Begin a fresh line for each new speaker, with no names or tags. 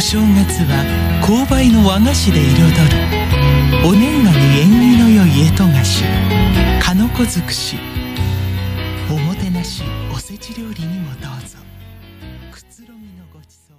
お正月は勾配の和菓子で彩るお年賀に縁起の良い干支菓子。かのこ尽くしおもてなしおせち料理にもどうぞ。くつろぎのごちそ